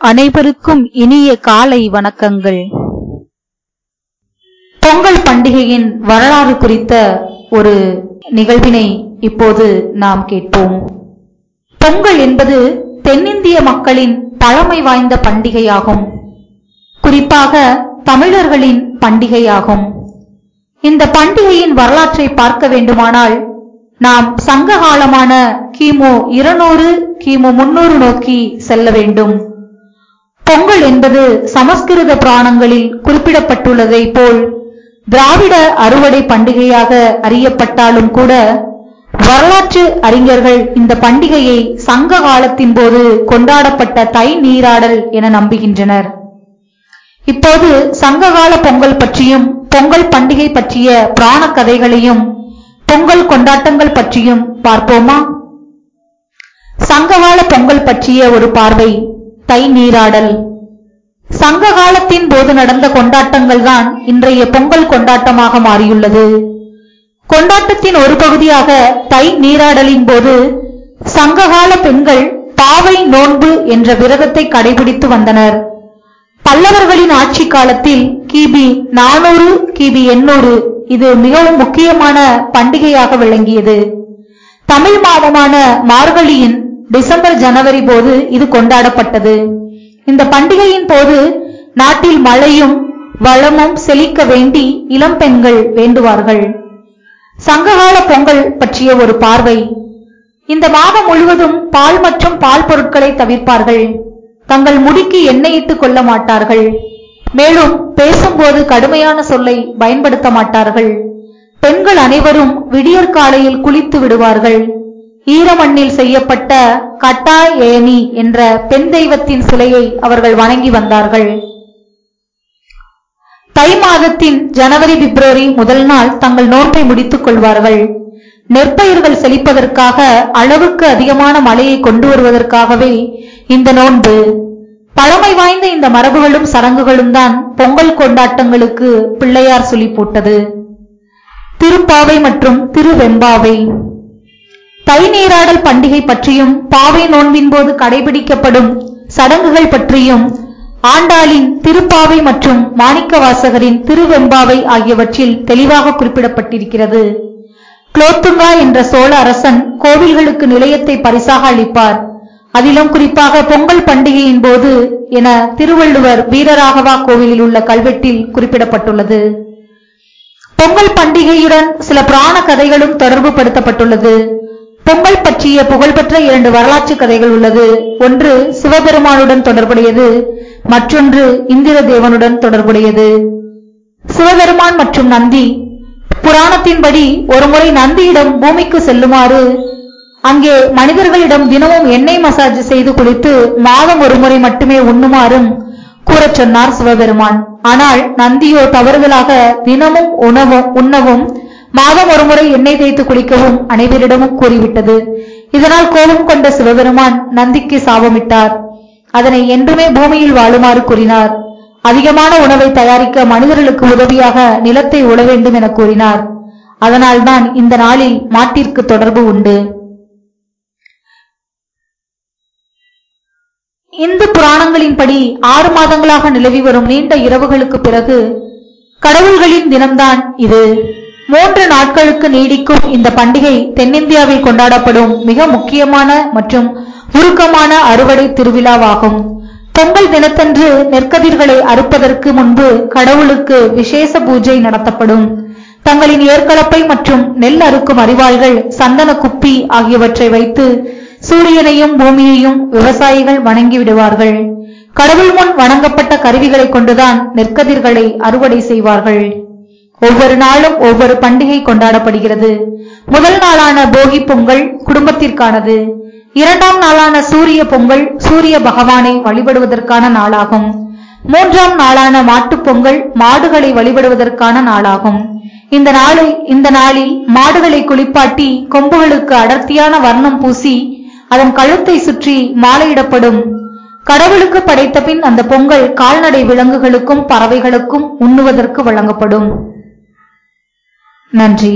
அனைவருக்கும் இனிய காலை வணக்கங்கள். பொங்கல் பண்டிகையின் வரலாறு குறித்த ஒரு நிகழ்வினை இப்போது நாம் கேட்போம். பொங்கல் என்பது தென்னிந்திய மக்களின் பழமை வாய்ந்த பண்டிகையாகும். குறிப்பாக தமிழர்களின் பண்டிகையாகும். இந்த பண்டிகையின் வரலாற்றை பார்க்க வேண்டுமானால் நாம் சங்க காலமான கிமு இருநூறு கிமு முன்னூறு நோக்கி செல்ல வேண்டும். பொங்கல் என்பது சமஸ்கிருத புராணங்களில் குறிப்பிடப்பட்டுள்ளதை போல் திராவிட அறுவடை பண்டிகையாக அறியப்பட்டாலும் கூட வரலாற்று அறிஞர்கள் இந்த பண்டிகையை சங்க காலத்தின் போது கொண்டாடப்பட்ட தை நீராடல் என நம்புகின்றனர். இப்போது சங்ககால பொங்கல் பற்றியும் பொங்கல் பண்டிகை பற்றிய புராண கதைகளையும் பொங்கல் கொண்டாட்டங்கள் பற்றியும் பார்ப்போமா? சங்ககால பொங்கல் பற்றிய ஒரு பார்வை. தை நீராடல். சங்க காலத்தின் போது நடந்த கொண்டாட்டங்கள் தான் இன்றைய பொங்கல் கொண்டாட்டமாக மாறியுள்ளது. கொண்டாட்டத்தின் ஒரு பகுதியாக தை நீராடலின் போது சங்ககால பெண்கள் பாவை நோன்பு என்ற விரதத்தை கடைபிடித்து வந்தனர். பல்லவர்களின் ஆட்சி காலத்தில் கிபி நானூறு கிபி எண்ணூறு இது மிகவும் முக்கியமான பண்டிகையாக விளங்கியது. தமிழ் மாதமான மார்கழியின் டிசம்பர் ஜனவரி போது இது கொண்டாடப்பட்டது. இந்த பண்டிகையின் போது நாட்டில் மழையும் வளமும் செழிக்க வேண்டி இளம் பெண்கள் வேண்டுவார்கள். சங்ககால பொங்கல் பற்றிய ஒரு பார்வை. இந்த மாதம் முழுவதும் பால் மற்றும் பால் பொருட்களை தவிர்ப்பார்கள். தங்கள் முடிக்கு எண்ணெயிட்டுக் கொள்ள மாட்டார்கள். மேலும் பேசும்போது கடுமையான சொல்லை பயன்படுத்த மாட்டார்கள். பெண்கள் அனைவரும் விடியற் காலையில் குளித்து விடுவார்கள். ஈரமண்ணில் செய்யப்பட்ட கட்டா ஏனி என்ற பெண் தெய்வத்தின் சிலையை அவர்கள் வணங்கி வந்தார்கள். தை மாதத்தின் ஜனவரி பிப்ரவரி முதல் நாள் தங்கள் நோன்பை முடித்துக் கொள்வார்கள். நெற்பயிர்கள் செழிப்பதற்காக அளவுக்கு அதிகமான மழையை கொண்டு வருவதற்காகவே இந்த நோன்பு. பழமை வாய்ந்த இந்த மரபுகளும் சடங்குகளும் தான் பொங்கல் கொண்டாட்டங்களுக்கு பிள்ளையார் சொல்லி போட்டது. திருப்பாவை மற்றும் திருவெம்பாவை. தை நீராடல் பண்டிகை பற்றியும் பாவை நோன்பின் போது கடைபிடிக்கப்படும் சடங்குகள் பற்றியும் ஆண்டாளின் திருப்பாவை மற்றும் மாணிக்கவாசகரின் திருவெம்பாவை ஆகியவற்றில் தெளிவாக குறிப்பிடப்பட்டிருக்கிறது. குலோத்துங்கா என்ற சோழ அரசன் கோவில்களுக்கு நிலையத்தை பரிசாக அளிப்பார். அதிலும் குறிப்பாக பொங்கல் பண்டிகையின் போது என திருவள்ளுவர் வீரராகவா கோவிலில் உள்ள கல்வெட்டில் குறிப்பிடப்பட்டுள்ளது. பொங்கல் பண்டிகையுடன் சில புராண கதைகளும் தொடர்பு படுத்தப்பட்டுள்ளது பொங்கல் பற்றிய புகழ்பெற்ற இரண்டு வரலாற்று கதைகள் உள்ளது. ஒன்று சிவபெருமானுடன் தொடர்புடையது மற்றொன்று இந்திர தேவனுடன் தொடர்புடையது. சிவபெருமான் மற்றும் நந்தி புராணத்தின்படி ஒருமுறை நந்தியிடம் பூமிக்கு செல்லுமாறு அங்கே மனிதர்களிடம் தினமும் எண்ணெய் மசாஜ் செய்து குளித்து மாதம் ஒரு முறை மட்டுமே உண்ணுமாறும் கூறச் சொன்னார் சிவபெருமான். ஆனால் நந்தியோ தவறுதலாக தினமும் உணவும் உண்ணவும் மாதம் ஒருமுறை எண்ணெய் தேய்த்து குளிக்கவும் அனைவரிடமும் கூறிவிட்டது. இதனால் கோபம் கொண்ட சிவபெருமான் நந்திக்கு சாபமிட்டார். அதனை என்றுமே பூமியில் வாழுமாறு கூறினார். அதிகமான உணவை தயாரிக்க மனிதர்களுக்கு உதவியாக நிலத்தை உழ வேண்டும் என கூறினார். அதனால்தான் இந்த நாளில் மாட்டிற்கு தொடர்பு உண்டு. இந்து புராணங்களின்படி ஆறு மாதங்களாக நிலவி வரும் நீண்ட இரவுகளுக்கு பிறகு கடவுள்களின் தினம்தான் இது. மூன்று நாட்களுக்கு நீடிக்கும் இந்த பண்டிகை தென்னிந்தியாவில் கொண்டாடப்படும் மிக முக்கியமான மற்றும் உருக்கமான அறுவடை திருவிழாவாகும். பொங்கல் தினத்தன்று நெற்கதிர்களை அறுப்பதற்கு முன்பு கடவுளுக்கு விசேஷ பூஜை நடத்தப்படும். தங்களின் ஏற்கலப்பை மற்றும் நெல் அறுக்கும் அறிவாள்கள் சந்தன குப்பி ஆகியவற்றை வைத்து சூரியனையும் பூமியையும் விவசாயிகள் வணங்கி விடுவார்கள் கடவுள் முன் வணங்கப்பட்ட கருவிகளை கொண்டுதான் நெற்கதிர்களை அறுவடை செய்வார்கள். ஒவ்வொரு நாளும் ஒவ்வொரு பண்டிகை கொண்டாடப்படுகிறது. முதல் நாளான போகி பொங்கல் குடும்பத்திற்கானது. இரண்டாம் நாளான சூரிய பொங்கல் சூரிய பகவானை வழிபடுவதற்கான நாளாகும். மூன்றாம் நாளான மாட்டுப் பொங்கல் மாடுகளை வழிபடுவதற்கான நாளாகும். இந்த நாளை இந்த நாளில் மாடுகளை குளிப்பாட்டி கொம்புகளுக்கு அடர்த்தியான வர்ணம் பூசி அதன் கழுத்தை சுற்றி மாலையிடப்படும். கடவுளுக்கு படைத்த பின் அந்த பொங்கல் கால்நடை விலங்குகளுக்கும் பறவைகளுக்கும் உண்ணுவதற்கு வழங்கப்படும். நன்றி